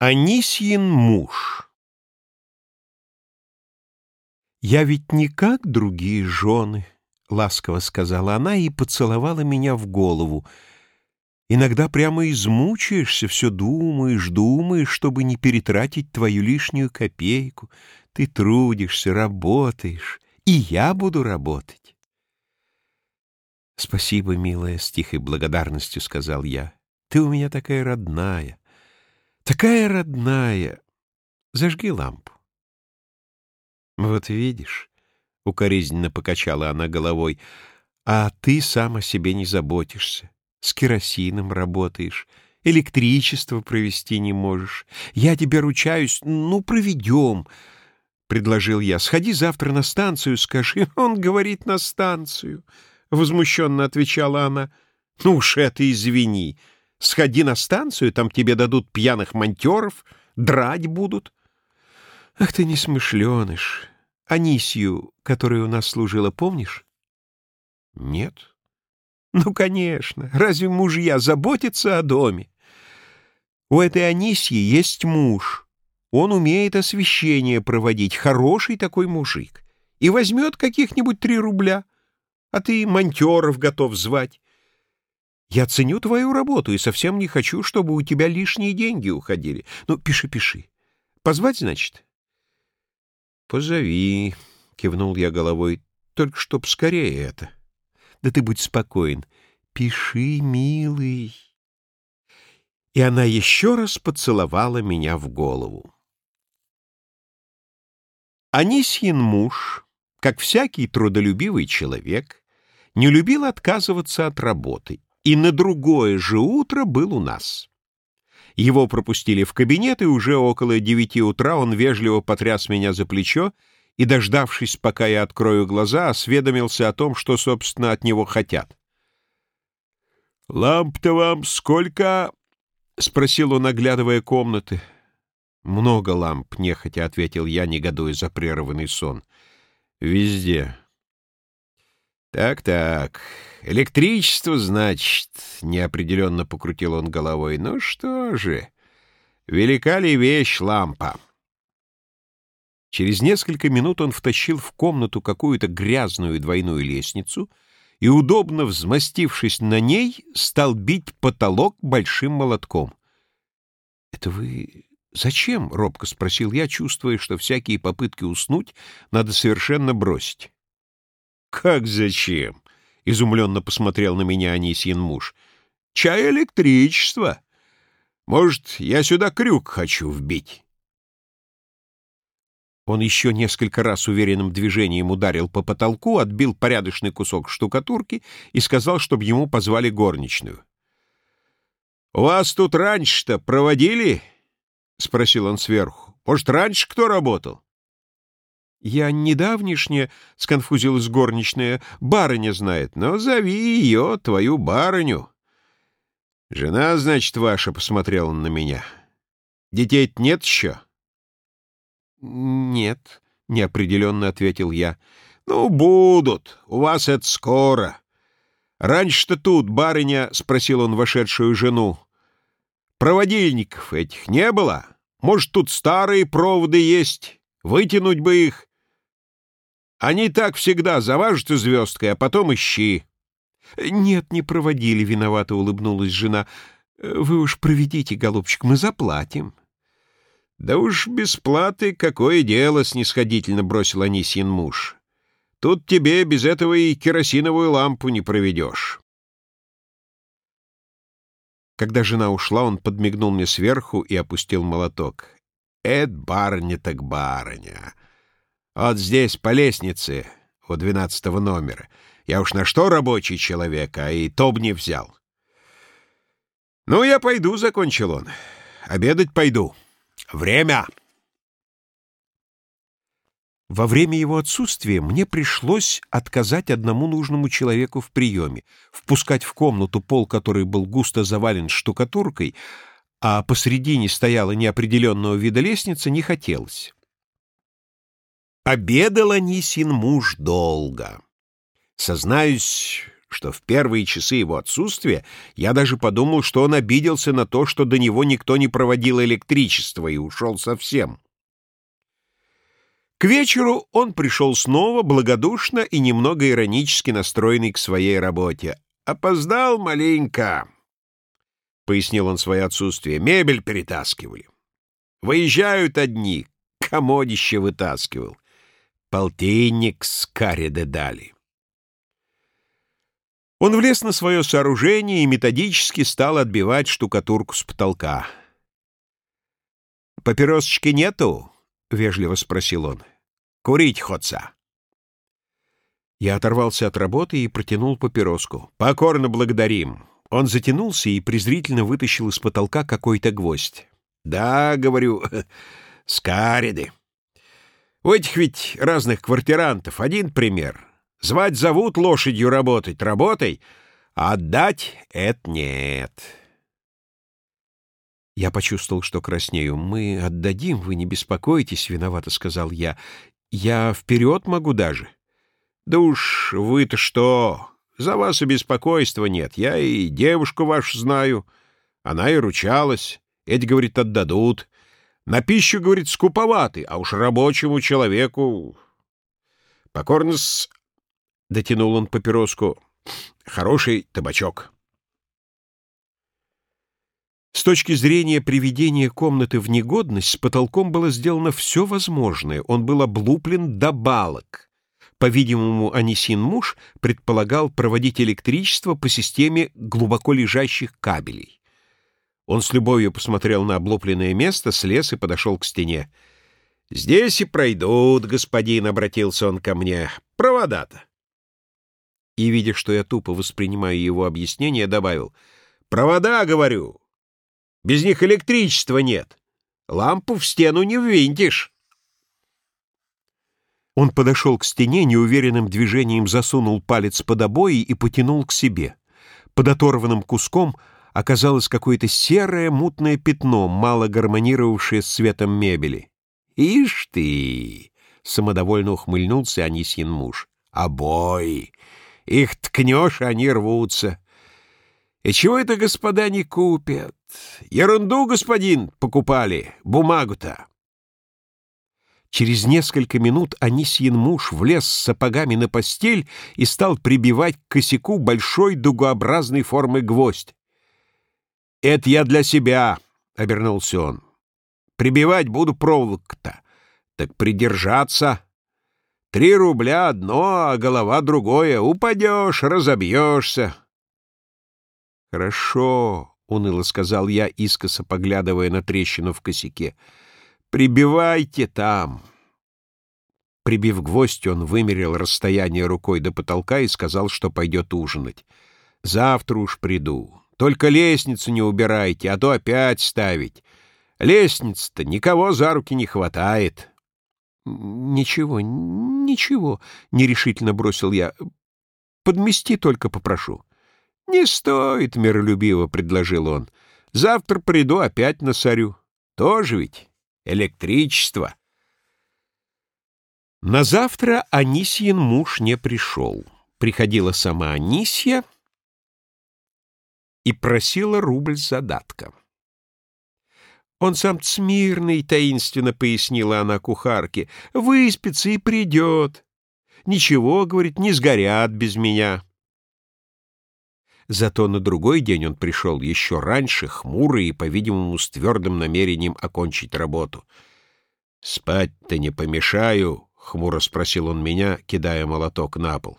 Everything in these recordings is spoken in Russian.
Анисьин муж «Я ведь не как другие жены», — ласково сказала она и поцеловала меня в голову. «Иногда прямо измучаешься, все думаешь, думаешь, чтобы не перетратить твою лишнюю копейку. Ты трудишься, работаешь, и я буду работать». «Спасибо, милая», — с тихой благодарностью сказал я. «Ты у меня такая родная». Такая родная. Зажги лампу. Вот видишь, — укоризненно покачала она головой, — а ты сам о себе не заботишься. С керосином работаешь, электричество провести не можешь. Я тебе ручаюсь, ну, проведем, — предложил я. Сходи завтра на станцию, скажи. Он говорит, на станцию, — возмущенно отвечала она. Ну уж это извини. Сходи на станцию, там тебе дадут пьяных монтеров, драть будут. Ах ты несмышленыш. Анисью, которая у нас служила, помнишь? Нет. Ну, конечно. Разве мужья заботятся о доме? У этой Анисьи есть муж. Он умеет освещение проводить, хороший такой мужик. И возьмет каких-нибудь три рубля. А ты монтеров готов звать. Я ценю твою работу и совсем не хочу, чтобы у тебя лишние деньги уходили. Ну, пиши, пиши. Позвать, значит? Позови, кивнул я головой, только чтоб скорее это. Да ты будь спокоен. Пиши, милый. И она еще раз поцеловала меня в голову. Анисьин муж, как всякий трудолюбивый человек, не любил отказываться от работы и на другое же утро был у нас. Его пропустили в кабинет, и уже около девяти утра он вежливо потряс меня за плечо и, дождавшись, пока я открою глаза, осведомился о том, что, собственно, от него хотят. «Ламп-то вам сколько?» — спросил он, оглядывая комнаты. «Много ламп», — нехотя ответил я, негодуя за прерванный сон. «Везде». «Так-так, электричество, значит», — неопределенно покрутил он головой. «Ну что же, велика ли вещь лампа?» Через несколько минут он втащил в комнату какую-то грязную двойную лестницу и, удобно взмастившись на ней, стал бить потолок большим молотком. «Это вы зачем?» — робко спросил я, чувствуя, что всякие попытки уснуть надо совершенно бросить. «Как зачем?» — изумленно посмотрел на меня Анисьин муж. «Чай электричество. Может, я сюда крюк хочу вбить?» Он еще несколько раз уверенным движением ударил по потолку, отбил порядочный кусок штукатурки и сказал, чтобы ему позвали горничную. «У вас тут раньше-то проводили?» — спросил он сверху. «Может, раньше кто работал?» «Я недавнешняя», — сконфузилась горничная, — «барыня знает, но зови ее, твою барыню». «Жена, значит, ваша», — посмотрела на меня. детей нет еще?» «Нет», — неопределенно ответил я. «Ну, будут. У вас это скоро». «Раньше-то тут, барыня», — спросил он вошедшую жену. «Проводильников этих не было? Может, тут старые проводы есть? Вытянуть бы их?» Они так всегда заважат звездкой, а потом ищи. Нет, не проводили, виновато улыбнулась жена. Вы уж проведите, голубчик, мы заплатим. Да уж без платы какое дело, снисходительно бросил Анисьин муж. Тут тебе без этого и керосиновую лампу не проведешь. Когда жена ушла, он подмигнул мне сверху и опустил молоток. «Эд барыня так барыня!» Вот здесь, по лестнице, у двенадцатого номера. Я уж на что рабочий человек, а и то б не взял. «Ну, я пойду», — закончил он. «Обедать пойду. Время!» Во время его отсутствия мне пришлось отказать одному нужному человеку в приеме, впускать в комнату пол, который был густо завален штукатуркой, а посредине стояла неопределенного вида лестница, не хотелось. Обедал Анисин муж долго. Сознаюсь, что в первые часы его отсутствия я даже подумал, что он обиделся на то, что до него никто не проводил электричество и ушел совсем. К вечеру он пришел снова, благодушно и немного иронически настроенный к своей работе. «Опоздал маленько», — пояснил он свое отсутствие. «Мебель перетаскивали. Выезжают одни, комодище вытаскивал. Полтинник с кариды дали». Он влез на свое сооружение и методически стал отбивать штукатурку с потолка. «Папиросочки нету?» — вежливо спросил он. «Курить ходца!» Я оторвался от работы и протянул папироску. «Покорно благодарим!» Он затянулся и презрительно вытащил из потолка какой-то гвоздь. «Да, — говорю, — скариды. У этих ведь разных квартирантов один пример. Звать зовут лошадью работать — работай, а отдать — это нет». Я почувствовал, что краснею. «Мы отдадим, вы не беспокойтесь», — виновато сказал я. «Я вперед могу даже». «Да уж вы-то что? За вас и беспокойства нет. Я и девушку вашу знаю. Она и ручалась. Эти, говорит, отдадут. На пищу, говорит, скуповаты, а уж рабочему человеку...» «Покорно-с...» — дотянул он папироску. «Хороший табачок». С точки зрения приведения комнаты в негодность, с потолком было сделано все возможное. Он был облуплен до балок. По-видимому, Анисин муж предполагал проводить электричество по системе глубоко лежащих кабелей. Он с любовью посмотрел на облупленное место, слез и подошел к стене. «Здесь и пройдут, господин», — обратился он ко мне. «Провода-то». И, видя, что я тупо воспринимаю его объяснение, добавил. «Провода, говорю, без них электричества нет. Лампу в стену не ввинтишь. Он подошел к стене, неуверенным движением засунул палец под обои и потянул к себе. Под оторванным куском оказалось какое-то серое мутное пятно, мало гармонировавшее с цветом мебели. «Ишь ты!» — самодовольно ухмыльнулся Анисьин муж. «Обои! Их ткнешь, они рвутся. И чего это господа не купят? Ерунду, господин, покупали, бумагу-то. Через несколько минут Анисьин муж влез с сапогами на постель и стал прибивать к косяку большой дугообразной формы гвоздь. «Это я для себя», — обернулся он. «Прибивать буду проволок-то. Так придержаться. Три рубля одно, а голова другое. Упадешь, разобьешься». «Хорошо», — уныло сказал я, искоса поглядывая на трещину в косяке. «Прибивайте там». Прибив гвоздь, он вымерил расстояние рукой до потолка и сказал, что пойдет ужинать. «Завтра уж приду. Только лестницу не убирайте, а то опять ставить. Лестница-то никого за руки не хватает». «Ничего, ничего», — нерешительно бросил я. «Подмести только попрошу». «Не стоит», — миролюбиво предложил он. «Завтра приду опять на сорю. Тоже ведь электричество». На завтра Анисьин муж не пришел. Приходила сама Анисья и просила рубль задатка. «Он сам смирный», — таинственно пояснила она кухарке, — «выспится и придет. Ничего, — говорит, — не сгорят без меня». Зато на другой день он пришел еще раньше, хмурый и, по-видимому, с твердым намерением окончить работу. «Спать-то не помешаю?» — хмуро спросил он меня, кидая молоток на пол.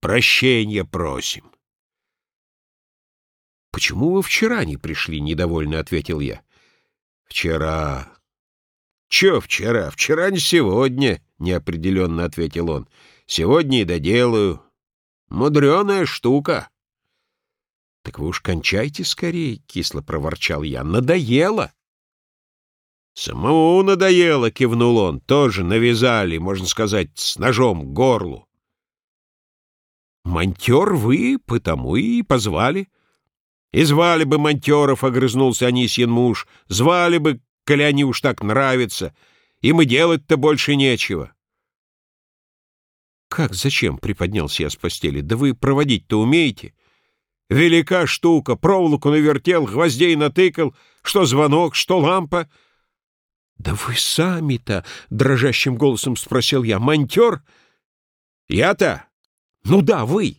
«Прощения просим». «Почему вы вчера не пришли?» — недовольно ответил я. «Вчера». «Че вчера? Вчера не сегодня», — неопределенно ответил он. «Сегодня и доделаю. Мудреная штука». «Так вы уж кончайте скорее», — кисло проворчал я. «Надоело!» «Самому надоело!» — кивнул он. «Тоже навязали, можно сказать, с ножом к горлу». «Монтер вы, потому и позвали». «И звали бы монтеров», — огрызнулся Анисьин муж. «Звали бы, коли они уж так нравятся. Им и делать-то больше нечего». «Как, зачем?» — приподнялся я с постели. «Да вы проводить-то умеете?» «Велика штука, проволоку навертел, гвоздей натыкал, что звонок, что лампа». «Да вы сами-то!» — дрожащим голосом спросил я. «Монтер?» «Я-то?» «Ну да, вы!»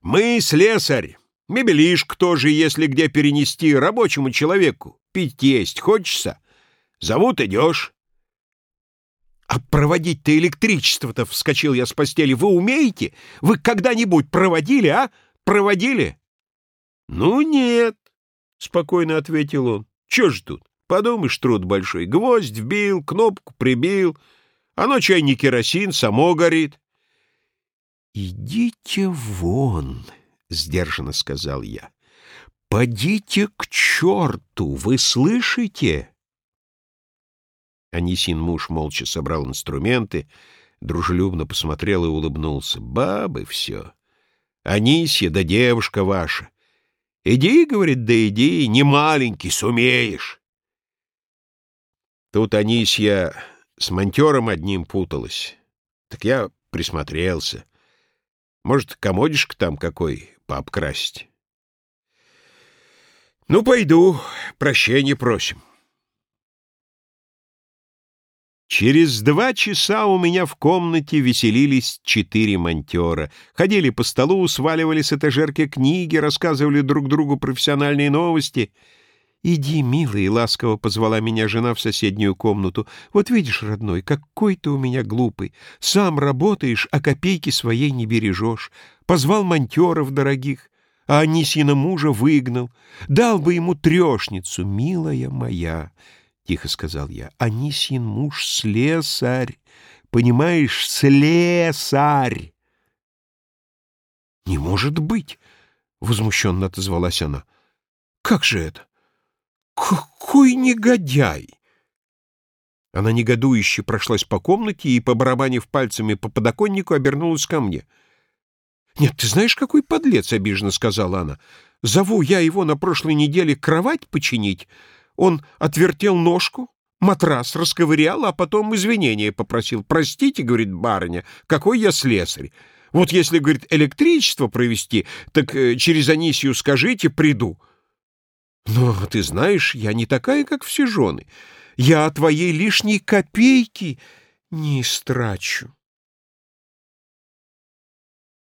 «Мы слесарь. Мебелишку тоже, если где перенести, рабочему человеку. Пить есть хочется? Зовут, идешь». «А проводить-то электричество-то, — вскочил я с постели, — вы умеете? Вы когда-нибудь проводили, а? Проводили?» «Ну, нет», — спокойно ответил он. «Чё ж тут? Подумаешь, труд большой. Гвоздь вбил, кнопку прибил. Оно чай не керосин, само горит. «Идите вон», — сдержанно сказал я. «Подите к черту, вы слышите?» Анисин муж молча собрал инструменты, дружелюбно посмотрел и улыбнулся. «Бабы все. Анисья да девушка ваша. Иди, — говорит, — да иди, не маленький, сумеешь». Тут Анисья с монтером одним путалась. Так я присмотрелся. Может, комодишка там какой пообкрасить? Ну, пойду, прощения просим. Через два часа у меня в комнате веселились четыре монтера. Ходили по столу, сваливали с этажерки книги, рассказывали друг другу профессиональные новости — «Иди, милый», — ласково позвала меня жена в соседнюю комнату. «Вот видишь, родной, какой ты у меня глупый. Сам работаешь, а копейки своей не бережешь. Позвал монтеров дорогих, а Анисина мужа выгнал. Дал бы ему трешницу, милая моя». — тихо сказал я. — Анисин муж слесарь. Понимаешь, слесарь. — Не может быть! — возмущенно отозвалась она. — Как же это? «Какой негодяй!» Она негодующе прошлась по комнате и, побарабанив пальцами по подоконнику, обернулась ко мне. «Нет, ты знаешь, какой подлец!» — обиженно сказала она. «Зову я его на прошлой неделе кровать починить. Он отвертел ножку, матрас расковырял, а потом извинения попросил. «Простите, — говорит барыня, — какой я слесарь. Вот если, — говорит, — электричество провести, так э, через Анисию скажите, приду». Но ты знаешь, я не такая, как все жены. Я твоей лишней копейки не истрачу.